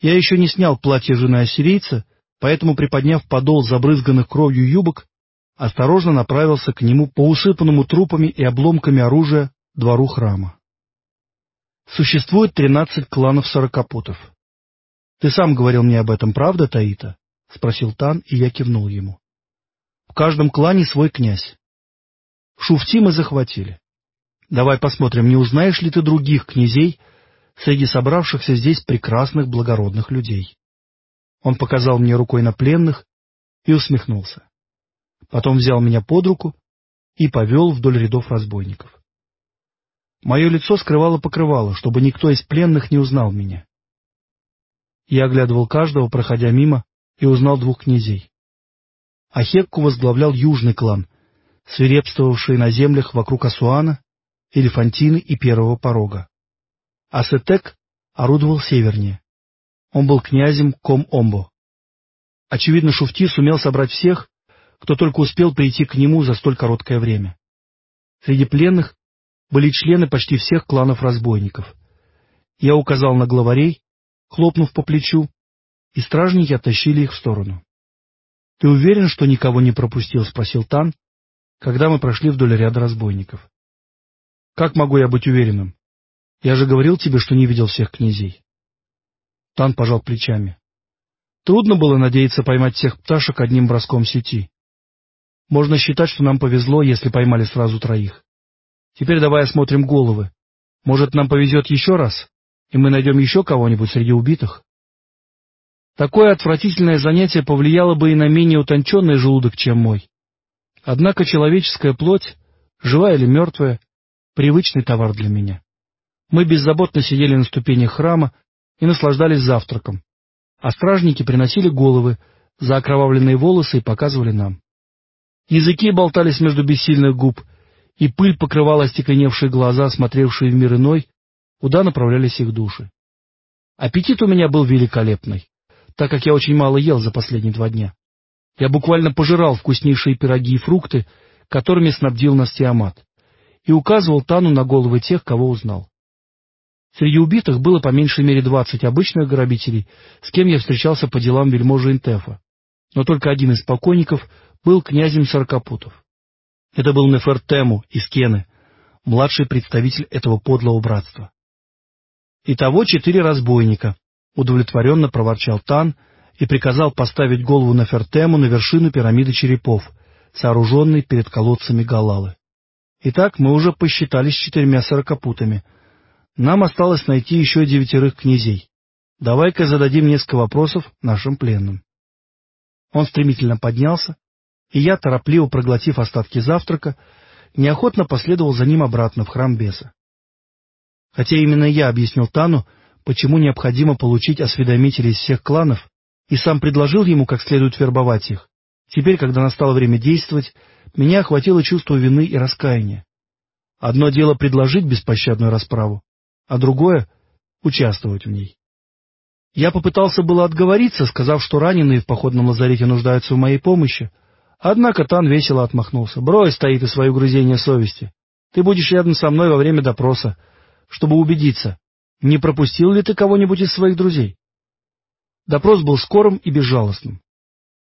Я еще не снял платье жены ассирийца, поэтому, приподняв подол забрызганных кровью юбок, осторожно направился к нему по усыпанному трупами и обломками оружия двору храма. Существует тринадцать кланов сорокопутов. Ты сам говорил мне об этом, правда, Таита? — спросил Тан, и я кивнул ему. В каждом клане свой князь. Шуфти мы захватили. Давай посмотрим, не узнаешь ли ты других князей среди собравшихся здесь прекрасных благородных людей. Он показал мне рукой на пленных и усмехнулся. Потом взял меня под руку и повел вдоль рядов разбойников. Мое лицо скрывало покрывало, чтобы никто из пленных не узнал меня. Я оглядывал каждого, проходя мимо, и узнал двух князей. Ахекку возглавлял южный клан, свирепствовавший на землях вокруг Асуана, Элефантины и Первого Порога. А Сетек орудовал севернее. Он был князем Ком-Омбо. Очевидно, Шуфти сумел собрать всех, кто только успел прийти к нему за столь короткое время. Среди пленных были члены почти всех кланов разбойников. Я указал на главарей, хлопнув по плечу, и стражники оттащили их в сторону. — Ты уверен, что никого не пропустил? — спросил Тан, когда мы прошли вдоль ряда разбойников. — Как могу я быть уверенным? Я же говорил тебе, что не видел всех князей. Тан пожал плечами. Трудно было надеяться поймать всех пташек одним броском сети. Можно считать, что нам повезло, если поймали сразу троих. Теперь давай осмотрим головы. Может, нам повезет еще раз, и мы найдем еще кого-нибудь среди убитых? Такое отвратительное занятие повлияло бы и на менее утонченный желудок, чем мой. Однако человеческая плоть, живая или мертвая, привычный товар для меня. Мы беззаботно сидели на ступенях храма и наслаждались завтраком, а стражники приносили головы за окровавленные волосы и показывали нам. Языки болтались между бессильных губ, и пыль покрывала остекленевшие глаза, смотревшие в мир иной, куда направлялись их души. Аппетит у меня был великолепный, так как я очень мало ел за последние два дня. Я буквально пожирал вкуснейшие пироги и фрукты, которыми снабдил нас Тиамат, и указывал Тану на головы тех, кого узнал. Среди убитых было по меньшей мере двадцать обычных грабителей, с кем я встречался по делам вельможи Интефа, но только один из покойников был князем Саркапутов. Это был Нефертему из Кены, младший представитель этого подлого братства. Итого четыре разбойника, удовлетворенно проворчал Тан и приказал поставить голову Нефертему на вершину пирамиды черепов, сооруженной перед колодцами Галалы. Итак, мы уже посчитались четырьмя сорокопутами. Нам осталось найти еще девятерых князей. Давай-ка зададим несколько вопросов нашим пленным. Он стремительно поднялся, и я, торопливо проглотив остатки завтрака, неохотно последовал за ним обратно в храм беса. Хотя именно я объяснил Тану, почему необходимо получить осведомителей из всех кланов, и сам предложил ему как следует вербовать их. Теперь, когда настало время действовать, меня охватило чувство вины и раскаяния. Одно дело предложить беспощадную расправу, а другое — участвовать в ней. Я попытался было отговориться, сказав, что раненые в походном лазарете нуждаются в моей помощи, Однако Тан весело отмахнулся. «Брось, стоит и свое угрызение совести. Ты будешь рядом со мной во время допроса, чтобы убедиться, не пропустил ли ты кого-нибудь из своих друзей?» Допрос был скорым и безжалостным.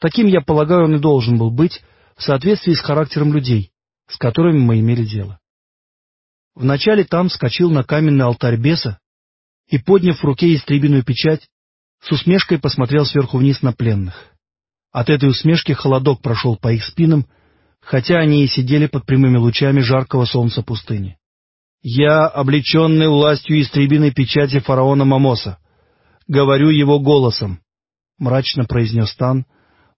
Таким, я полагаю, он и должен был быть в соответствии с характером людей, с которыми мы имели дело. Вначале Тан вскочил на каменный алтарь беса и, подняв в руке истребиную печать, с усмешкой посмотрел сверху вниз на пленных. От этой усмешки холодок прошел по их спинам, хотя они и сидели под прямыми лучами жаркого солнца пустыни. «Я, облеченный властью истребиной печати фараона Мамоса, говорю его голосом», — мрачно произнес Тан,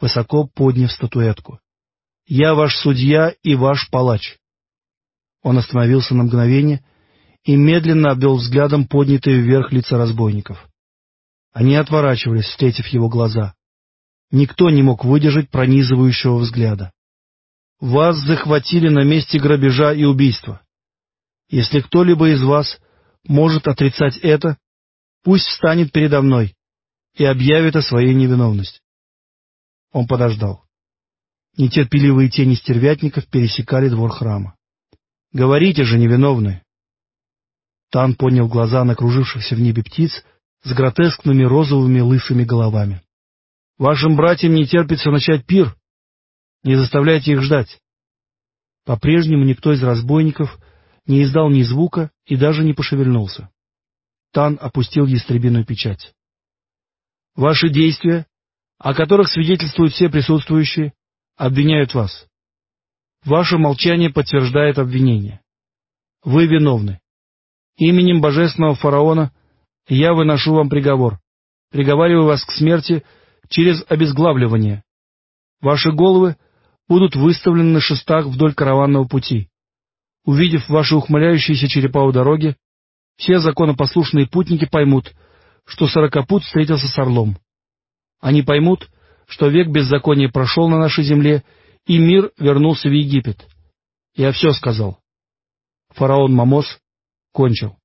высоко подняв статуэтку. «Я ваш судья и ваш палач». Он остановился на мгновение и медленно обвел взглядом поднятые вверх лица разбойников. Они отворачивались, встретив его глаза. Никто не мог выдержать пронизывающего взгляда. Вас захватили на месте грабежа и убийства. Если кто-либо из вас может отрицать это, пусть встанет передо мной и объявит о своей невиновности. Он подождал. Нетерпеливые тени стервятников пересекали двор храма. — Говорите же, невиновные! Тан поднял глаза на кружившихся в небе птиц с гротескными розовыми лысыми головами. «Вашим братьям не терпится начать пир. Не заставляйте их ждать». По-прежнему никто из разбойников не издал ни звука и даже не пошевельнулся. Тан опустил ястребиную печать. «Ваши действия, о которых свидетельствуют все присутствующие, обвиняют вас. Ваше молчание подтверждает обвинение. Вы виновны. Именем божественного фараона я выношу вам приговор. Приговариваю вас к смерти через обезглавливание. Ваши головы будут выставлены на шестах вдоль караванного пути. Увидев ваши ухмыляющиеся черепа у дороги, все законопослушные путники поймут, что сорокопут встретился с орлом. Они поймут, что век беззакония прошел на нашей земле, и мир вернулся в Египет. Я все сказал. Фараон Мамос кончил.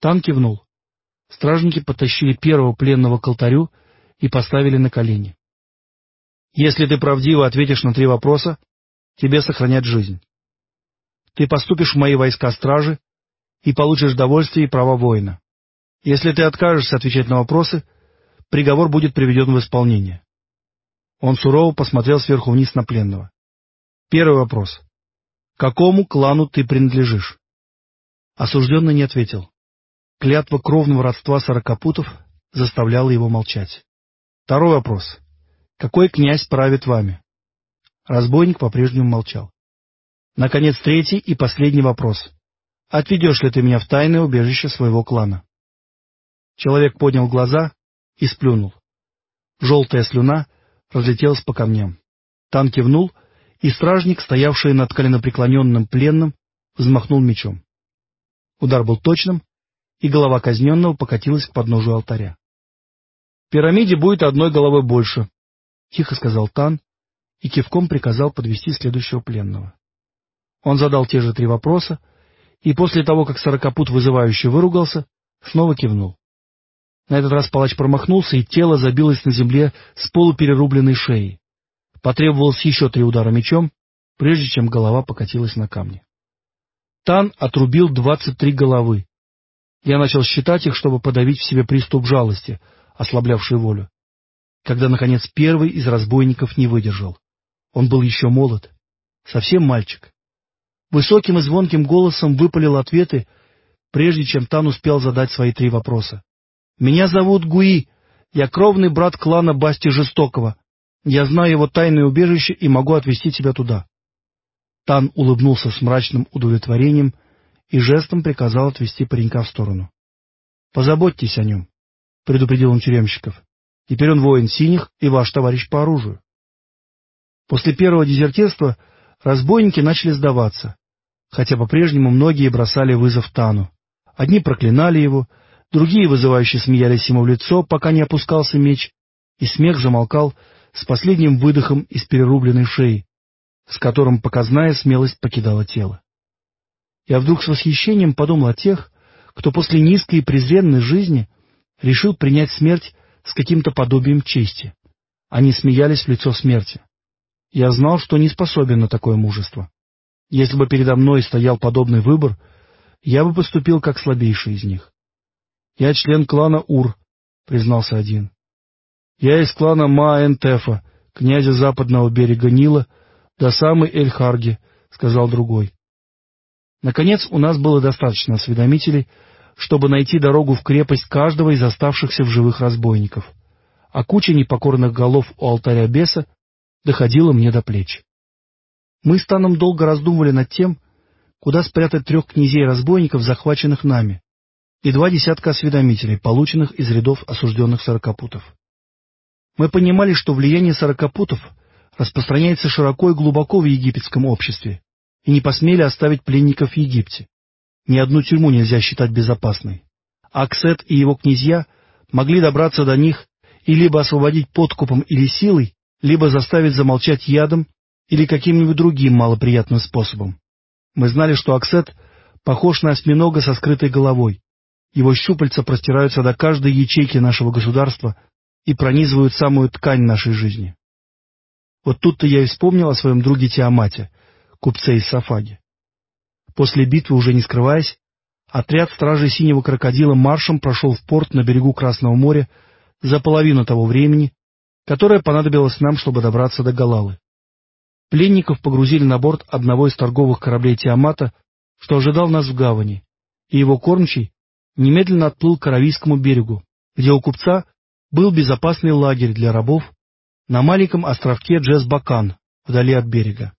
Тан кивнул. Стражники потащили первого пленного к алтарю и поставили на колени. Если ты правдиво ответишь на три вопроса, тебе сохранят жизнь. Ты поступишь в мои войска стражи и получишь довольствие и права воина. Если ты откажешься отвечать на вопросы, приговор будет приведен в исполнение. Он сурово посмотрел сверху вниз на пленного. Первый вопрос. Какому клану ты принадлежишь? Осужденный не ответил. Клятва кровного родства сорокопутов заставляла его молчать. Второй вопрос. Какой князь правит вами? Разбойник по-прежнему молчал. Наконец, третий и последний вопрос. Отведешь ли ты меня в тайное убежище своего клана? Человек поднял глаза и сплюнул. Желтая слюна разлетелась по камням. Тан кивнул, и стражник, стоявший над коленопреклоненным пленным, взмахнул мечом. Удар был точным, и голова казненного покатилась к подножию алтаря. — В пирамиде будет одной головы больше, — тихо сказал Тан и кивком приказал подвести следующего пленного. Он задал те же три вопроса, и после того, как сорокопут вызывающе выругался, снова кивнул. На этот раз палач промахнулся, и тело забилось на земле с полуперерубленной шеей. Потребовалось еще три удара мечом, прежде чем голова покатилась на камни. Тан отрубил двадцать три головы. Я начал считать их, чтобы подавить в себе приступ жалости, ослаблявший волю когда, наконец, первый из разбойников не выдержал. Он был еще молод, совсем мальчик. Высоким и звонким голосом выпалил ответы, прежде чем Тан успел задать свои три вопроса. «Меня зовут Гуи, я кровный брат клана Басти Жестокого. Я знаю его тайное убежище и могу отвезти тебя туда». Тан улыбнулся с мрачным удовлетворением и жестом приказал отвести паренька в сторону. «Позаботьтесь о нем», — предупредил он тюремщиков. Теперь он воин синих и ваш товарищ по оружию. После первого дезертирства разбойники начали сдаваться, хотя по-прежнему многие бросали вызов Тану. Одни проклинали его, другие вызывающе смеялись ему в лицо, пока не опускался меч, и смех замолкал с последним выдохом из перерубленной шеи, с которым показная смелость покидала тело. Я вдруг с восхищением подумал о тех, кто после низкой и презренной жизни решил принять смерть с каким-то подобием чести. Они смеялись в лицо смерти. Я знал, что не способен на такое мужество. Если бы передо мной стоял подобный выбор, я бы поступил как слабейший из них. — Я член клана Ур, — признался один. — Я из клана Маэнтефа, князя западного берега Нила, до самой Эльхарги, — сказал другой. Наконец, у нас было достаточно осведомителей, чтобы найти дорогу в крепость каждого из оставшихся в живых разбойников, а куча непокорных голов у алтаря беса доходила мне до плеч. Мы с Таном долго раздумывали над тем, куда спрятать трех князей-разбойников, захваченных нами, и два десятка осведомителей, полученных из рядов осужденных сорокопутов. Мы понимали, что влияние сорокопутов распространяется широко и глубоко в египетском обществе, и не посмели оставить пленников в Египте. Ни одну тюрьму нельзя считать безопасной. Аксет и его князья могли добраться до них и либо освободить подкупом или силой, либо заставить замолчать ядом или каким-нибудь другим малоприятным способом. Мы знали, что Аксет похож на осьминога со скрытой головой. Его щупальца простираются до каждой ячейки нашего государства и пронизывают самую ткань нашей жизни. Вот тут-то я и вспомнил о своем друге Тиамате, купце из Сафаги. После битвы, уже не скрываясь, отряд стражей синего крокодила маршем прошел в порт на берегу Красного моря за половину того времени, которое понадобилось нам, чтобы добраться до Галалы. Пленников погрузили на борт одного из торговых кораблей Тиамата, что ожидал нас в гавани, и его кормчий немедленно отплыл к Аравийскому берегу, где у купца был безопасный лагерь для рабов на маленьком островке Джесбакан, вдали от берега.